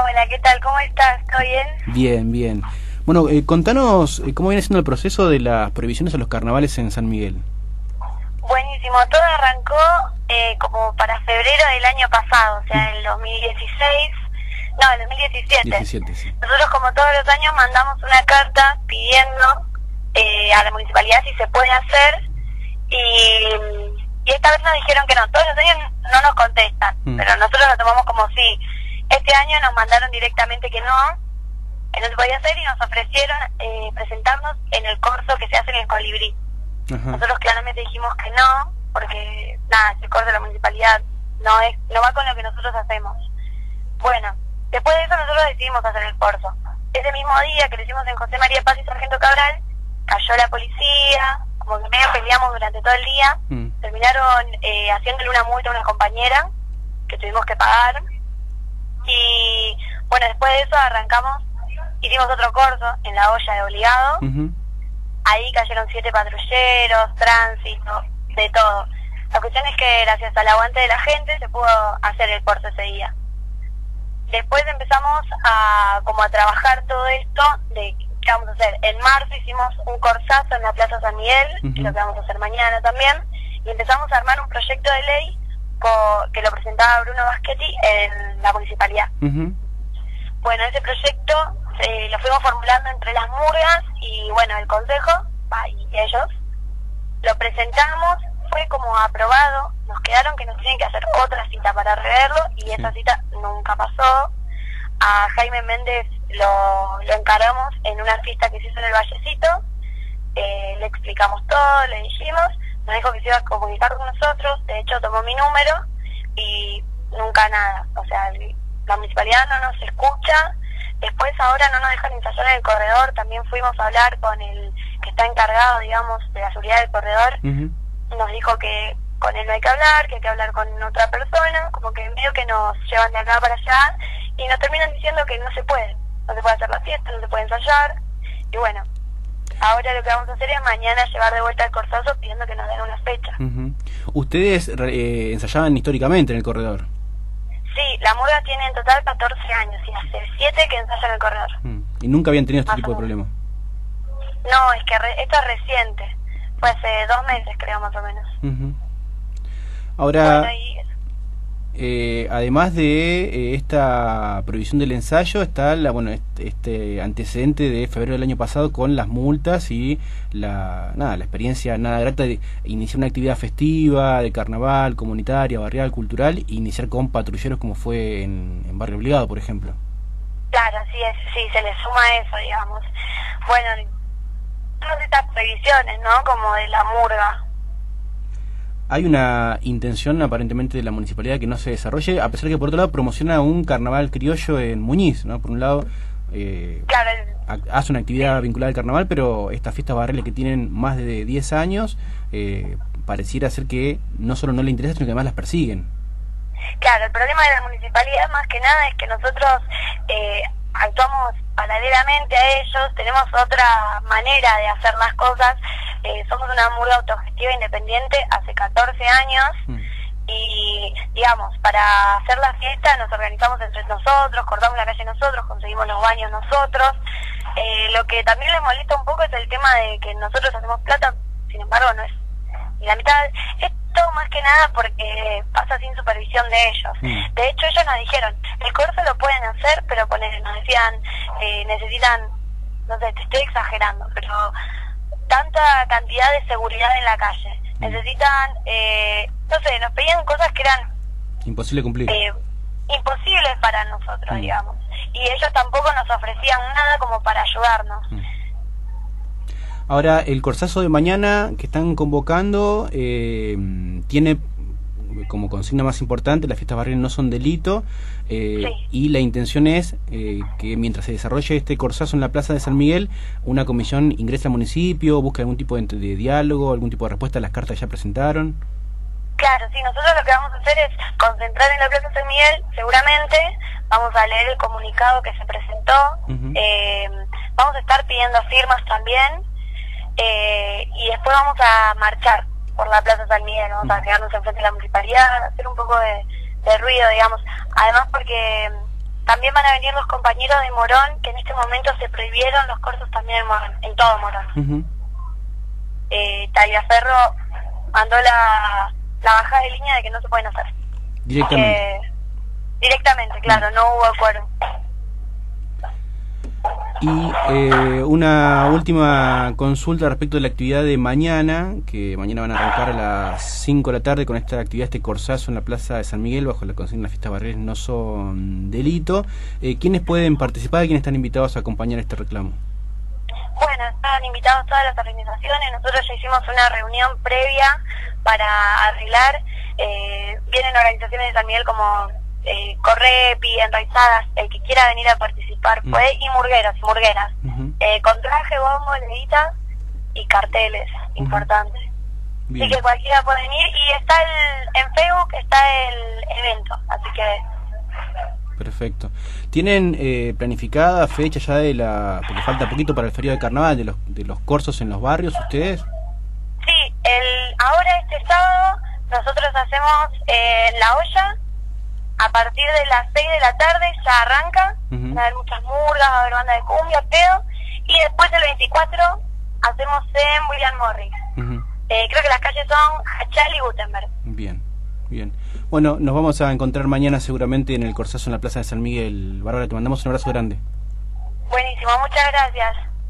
Hola, ¿qué tal? ¿Cómo estás? ¿Todo bien? Bien, bien. Bueno, eh, contanos eh, cómo viene siendo el proceso de las prohibiciones a los carnavales en San Miguel. Buenísimo, todo arrancó eh, como para febrero del año pasado, o sea, el 2016, no, el 2017. 17, sí. Nosotros como todos los años mandamos una carta pidiendo eh, a la municipalidad si se puede hacer y, y esta vez nos dijeron que no, todos los años no nos contestan, Mm. pero nosotros lo tomamos como sí. Este año nos mandaron directamente que no, que no se podía hacer y nos ofrecieron eh, presentarnos en el curso que se hace en el colibrí. Ajá. Nosotros claramente dijimos que no, porque nada, ese corte de la municipalidad no es no va con lo que nosotros hacemos. Bueno, después de eso nosotros decidimos hacer el corso. Ese mismo día que lo hicimos en José María Paz y Sargento Cabral, cayó la policía, como que medio peleamos durante todo el día, Mm. terminaron eh, haciéndole una multa a una compañera que tuvimos que pagar. Y bueno, después de eso arrancamos, hicimos otro corso en la olla de obligado. Ahí cayeron siete patrulleros, tránsito, de todo. La cuestión es que gracias al aguante de la gente se pudo hacer el corso ese día. Después empezamos a como a trabajar todo esto de qué vamos a hacer. En marzo hicimos un corsazo en la Plaza San Miguel, que es lo que vamos a hacer mañana también, y empezamos a armar un proyecto de ley co- que lo presentaba Bruno Baschetti en la municipalidad. Bueno, ese proyecto eh, lo fuimos formulando entre las murgas y, bueno, el consejo y ellos. Lo presentamos, fue como aprobado, nos quedaron que nos tienen que hacer otra cita para reverlo y Sí. esa cita nunca pasó. A Jaime Méndez lo, lo encaramos en una fiesta que se hizo en el Vallecito, eh, le explicamos todo, le dijimos, nos dijo que se iba a comunicar con nosotros, de hecho tomó mi número y nunca nada, o sea, el- la municipalidad no nos escucha, después ahora no nos dejan ensayar en el corredor, también fuimos a hablar con el que está encargado, digamos, de la seguridad del corredor, nos dijo que con él no hay que hablar, que hay que hablar con otra persona, como que medio que nos llevan de acá para allá y nos terminan diciendo que no se puede, no se puede hacer la fiesta, no se puede ensayar. Y bueno, ahora lo que vamos a hacer es mañana llevar de vuelta el corsazo pidiendo que nos den una fecha. Ujú. Ustedes eh, ensayaban históricamente en el corredor. Sí, la murga tiene en total 14 años y hace 7 que ensayan en el corredor. Mm. Y nunca habían tenido este Más tipo de problemas. No, es que re- esto es reciente, fue hace dos meses creo más o menos. Ahora, Bueno, eh, además de eh, esta prohibición del ensayo, está la, bueno, este, antecedente de febrero del año pasado con las multas y la, nada, la experiencia nada grata de iniciar una actividad festiva, de carnaval, comunitaria, barrial, cultural, e iniciar con patrulleros como fue en, en Barrio Obligado, por ejemplo. Claro, sí, es, sí, se le suma eso, digamos. Bueno, todas estas previsiones, ¿no? Como de la murga. Hay una intención aparentemente de la municipalidad que no se desarrolle, a pesar que por otro lado promociona un carnaval criollo en Muñiz, ¿no? Por un lado eh, Claro, el- ha- hace una actividad vinculada al carnaval, pero estas fiestas barriales que tienen más de 10 años eh, pareciera ser que no solo no le interesa, sino que además las persiguen. claro, el problema de la municipalidad más que nada es que nosotros eh, actuamos paralelamente a ellos, tenemos otra manera de hacer las cosas. Eh, somos una murga autogestiva independiente hace 14 años. Mm. y digamos, para hacer la fiesta nos organizamos entre nosotros, cortamos la calle nosotros, conseguimos los baños nosotros. Eh, lo que también les molesta un poco es el tema de que nosotros hacemos plata, sin embargo no es ni la mitad. Esto más que nada porque pasa sin supervisión de ellos. Mm. De hecho ellos nos dijeron, el curso lo pueden hacer, pero ponele, nos decían, eh, necesitan, no sé, te estoy exagerando, pero tanta cantidad de seguridad en la calle. Mm. Necesitan, eh, no sé, nos pedían cosas que eran Imposible cumplir. eh, imposibles para nosotros, Mm. digamos. Y ellos tampoco nos ofrecían nada como para ayudarnos. Mm. Ahora, el corsazo de mañana que están convocando eh, tiene como consigna más importante, las fiestas barriales no son delito eh, Sí. y la intención es eh, que mientras se desarrolle este corsazo en la Plaza de San Miguel, una comisión ingrese al municipio, busque algún tipo de, de diálogo, algún tipo de respuesta a las cartas que ya presentaron. Claro, sí, nosotros lo que vamos a hacer es concentrar en la Plaza San Miguel, seguramente, vamos a leer el comunicado que se presentó, eh, vamos a estar pidiendo firmas también, eh, y después vamos a marchar por la Plaza San Miguel, vamos a Ujú. quedarnos enfrente de la municipalidad, hacer un poco de, de ruido, digamos, además porque también van a venir los compañeros de Morón, que en este momento se prohibieron los cursos también en Morón, en todo Morón. eh, Taliaferro mandó la, la bajada de línea de que no se pueden hacer. Directamente. directamente, claro, no hubo acuerdo. Y eh, una última consulta respecto de la actividad de mañana, que mañana van a arrancar a las 5 de la tarde con esta actividad, este corsazo en la Plaza de San Miguel, bajo la consigna Fiesta Barriles no son delito. Eh, ¿Quiénes pueden participar quiénes están invitados a acompañar este reclamo? Bueno, están invitados todas las organizaciones, nosotros ya hicimos una reunión previa para arreglar, eh, vienen organizaciones de San Miguel como eh, Correpi, Enraizadas, el que quiera venir a participar mm. puede, y murgueras, y murgueras, eh, con traje, bombo, leditas y carteles importantes. Así que cualquiera puede venir y está el, en Facebook está el evento, así que... Perfecto. ¿Tienen eh, planificada fecha ya de la... porque falta poquito para el feriado de carnaval, de los, de los cursos en los barrios ustedes? Sí, el, ahora este sábado nosotros hacemos eh, la olla a partir de las 6 de la tarde ya arranca, va a haber muchas murgas, va a haber banda de cumbia, pedo, y después el 24 hacemos en William Morris. eh, creo que las calles son Hachal y Gutenberg. Bien, bien. Bueno, nos vamos a encontrar mañana seguramente en el Corsazo en la Plaza de San Miguel. Bárbara, te mandamos un abrazo grande. Buenísimo, muchas gracias.